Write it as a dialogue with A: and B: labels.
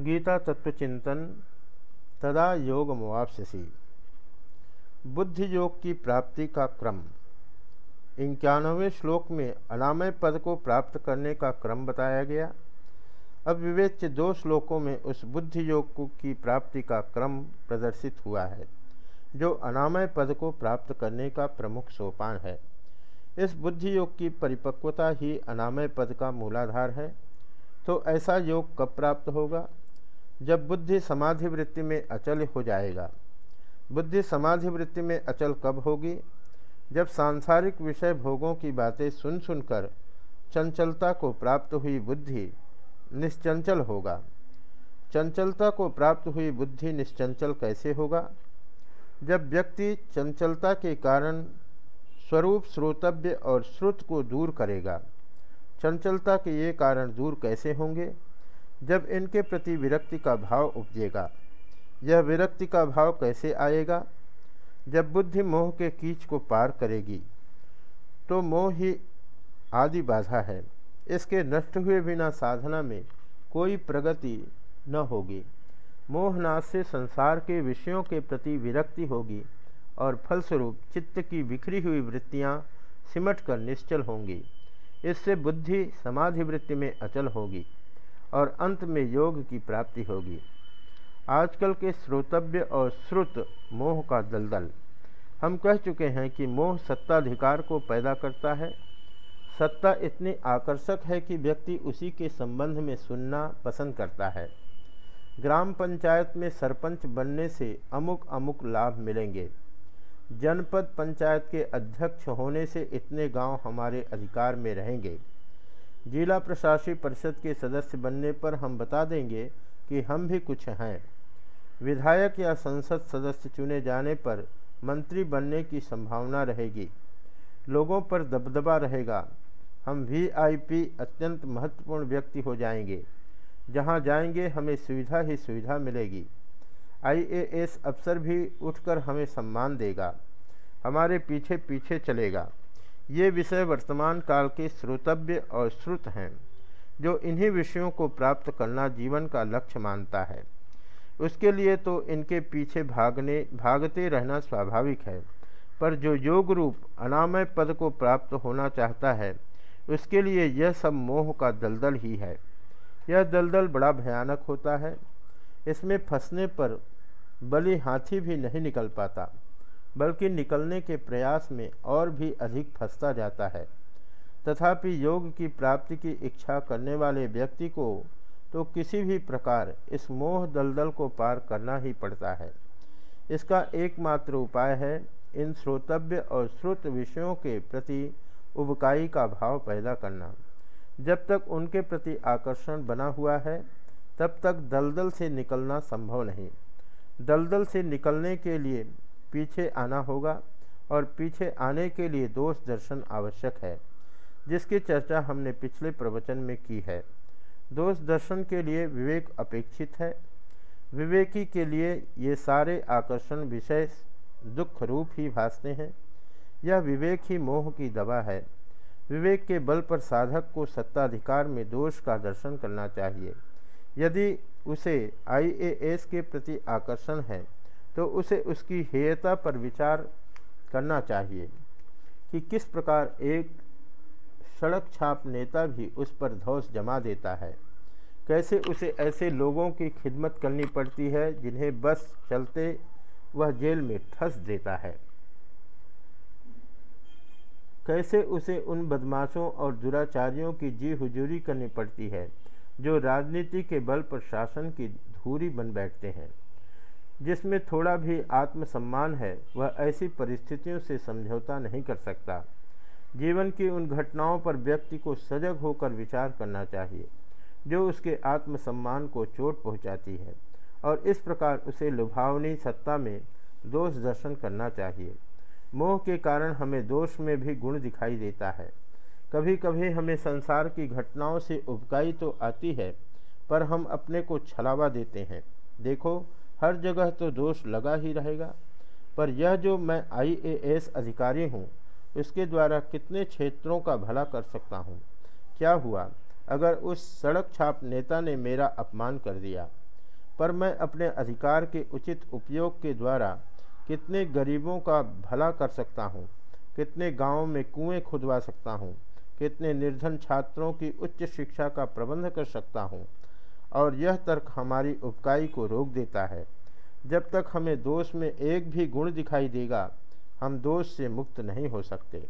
A: गीता तत्वचिंतन तदा योग मुआवसी बुद्धि योग की प्राप्ति का क्रम। इक्यानवें श्लोक में अनामय पद को प्राप्त करने का क्रम बताया गया। अब विवेच्य दो श्लोकों में उस बुद्धि योग की प्राप्ति का क्रम प्रदर्शित हुआ है, जो अनामय पद को प्राप्त करने का प्रमुख सोपान है। इस बुद्धि योग की परिपक्वता ही अनामय पद का मूलाधार है। तो ऐसा योग कब प्राप्त होगा? जब बुद्धि समाधि वृत्ति में अचल हो जाएगा। बुद्धि समाधि वृत्ति में अचल कब होगी? जब सांसारिक विषय भोगों की बातें सुन सुनकर चंचलता को प्राप्त हुई बुद्धि निश्चंचल होगा। चंचलता को प्राप्त हुई बुद्धि निश्चंचल कैसे होगा? जब व्यक्ति चंचलता के कारण स्वरूप, श्रोतव्य और श्रुत को दूर करेगा, चंचलता के ये कारण दूर कैसे होंगे? जब इनके प्रति विरक्ति का भाव उपजेगा, यह विरक्ति का भाव कैसे आएगा? जब बुद्धि मोह के कीच को पार करेगी तो मोह ही आदि बाधा है। इसके नष्ट हुए बिना साधना में कोई प्रगति न होगी। मोहनाश से संसार के विषयों के प्रति विरक्ति होगी और फलस्वरूप चित्त की बिखरी हुई वृत्तियाँ सिमट कर निश्चल होंगी। इससे बुद्धि समाधि वृत्ति में अचल होगी। और अंत में योग की प्राप्ति होगी। आजकल के श्रोतव्य और श्रुत मोह का दलदल। हम कह चुके हैं कि मोह सत्ताधिकार को पैदा करता है। सत्ता इतनी आकर्षक है कि व्यक्ति उसी के संबंध में सुनना पसंद करता है। ग्राम पंचायत में सरपंच बनने से अमुक अमुक लाभ मिलेंगे। जनपद पंचायत के अध्यक्ष होने से इतने गाँव हमारे अधिकार में रहेंगे। जिला प्रशासी परिषद के सदस्य बनने पर हम बता देंगे कि हम भी कुछ हैं। विधायक या संसद सदस्य चुने जाने पर मंत्री बनने की संभावना रहेगी। लोगों पर दबदबा रहेगा। हम वीआईपी अत्यंत महत्वपूर्ण व्यक्ति हो जाएँगे। जहाँ जाएँगे, हमें सुविधा ही सुविधा मिलेगी। आईएएस अफसर भी उठकर हमें सम्मान देगा। हमारे पीछे पीछे चलेगा। ये विषय वर्तमान काल के श्रोतव्य और श्रुत हैं, जो इन्हीं विषयों को प्राप्त करना जीवन का लक्ष्य मानता है। उसके लिए तो इनके पीछे भागने, भागते रहना स्वाभाविक है, पर जो योग रूप अनामय पद को प्राप्त होना चाहता है, उसके लिए यह सब मोह का दलदल ही है। यह दलदल बड़ा भयानक होता है, इसमें फंसने पर बलि हाथी भी नहीं निकल पाता। बल्कि निकलने के प्रयास में और भी अधिक फंसता जाता है। तथापि योग की प्राप्ति की इच्छा करने वाले व्यक्ति को तो किसी भी प्रकार इस मोह दलदल को पार करना ही पड़ता है। इसका एकमात्र उपाय है, इन श्रोतव्य और श्रुत विषयों के प्रति उबकाई का भाव पैदा करना। जब तक उनके प्रति आकर्षण बना हुआ है, तब तक दलदल से निकलना संभव नहीं। दलदल से निकलने के लिए पीछे आना होगा और पीछे आने के लिए दोष दर्शन आवश्यक है, जिसकी चर्चा हमने पिछले प्रवचन में की है। दोष दर्शन के लिए विवेक अपेक्षित है। विवेकी के लिए ये सारे आकर्षण विषय दुख रूप ही भासते हैं। यह विवेक ही मोह की दवा है। विवेक के बल पर साधक को सत्ताधिकार में दोष का दर्शन करना चाहिए। यदि उसे आईएएस के प्रति आकर्षण है तो उसे उसकी हेयता पर विचार करना चाहिए कि किस प्रकार एक सड़क छाप नेता भी उस पर धौस जमा देता है। कैसे उसे ऐसे लोगों की खिदमत करनी पड़ती है जिन्हें बस चलते वह जेल में ठस देता है? कैसे उसे उन बदमाशों और दुराचारियों की जी हुजूरी करनी पड़ती है जो राजनीति के बल पर शासन की धूरी बन बैठते हैं? जिसमें थोड़ा भी आत्मसम्मान है, वह ऐसी परिस्थितियों से समझौता नहीं कर सकता। जीवन की उन घटनाओं पर व्यक्ति को सजग होकर विचार करना चाहिए, जो उसके आत्मसम्मान को चोट पहुंचाती है, और इस प्रकार उसे लुभावनी सत्ता में दोष दर्शन करना चाहिए। मोह के कारण हमें दोष में भी गुण दिखाई देता है। कभी कभी हमें संसार की घटनाओं से उबकाई तो आती है, पर हम अपने को छलावा देते हैं। देखो हर जगह तो दोष लगा ही रहेगा। पर यह जो मैं आईएएस अधिकारी हूँ उसके द्वारा कितने क्षेत्रों का भला कर सकता हूँ? क्या हुआ? अगर उस सड़क छाप नेता ने मेरा अपमान कर दिया, पर मैं अपने अधिकार के उचित उपयोग के द्वारा कितने गरीबों का भला कर सकता हूँ, कितने गाँवों में कुएँ खुदवा सकता हूँ, कितने निर्धन छात्रों की उच्च शिक्षा का प्रबंध कर सकता हूँ और यह तर्क हमारी उपकाई को रोक देता है। जब तक हमें दोष में एक भी गुण दिखाई देगा, हम दोष से मुक्त नहीं हो सकते।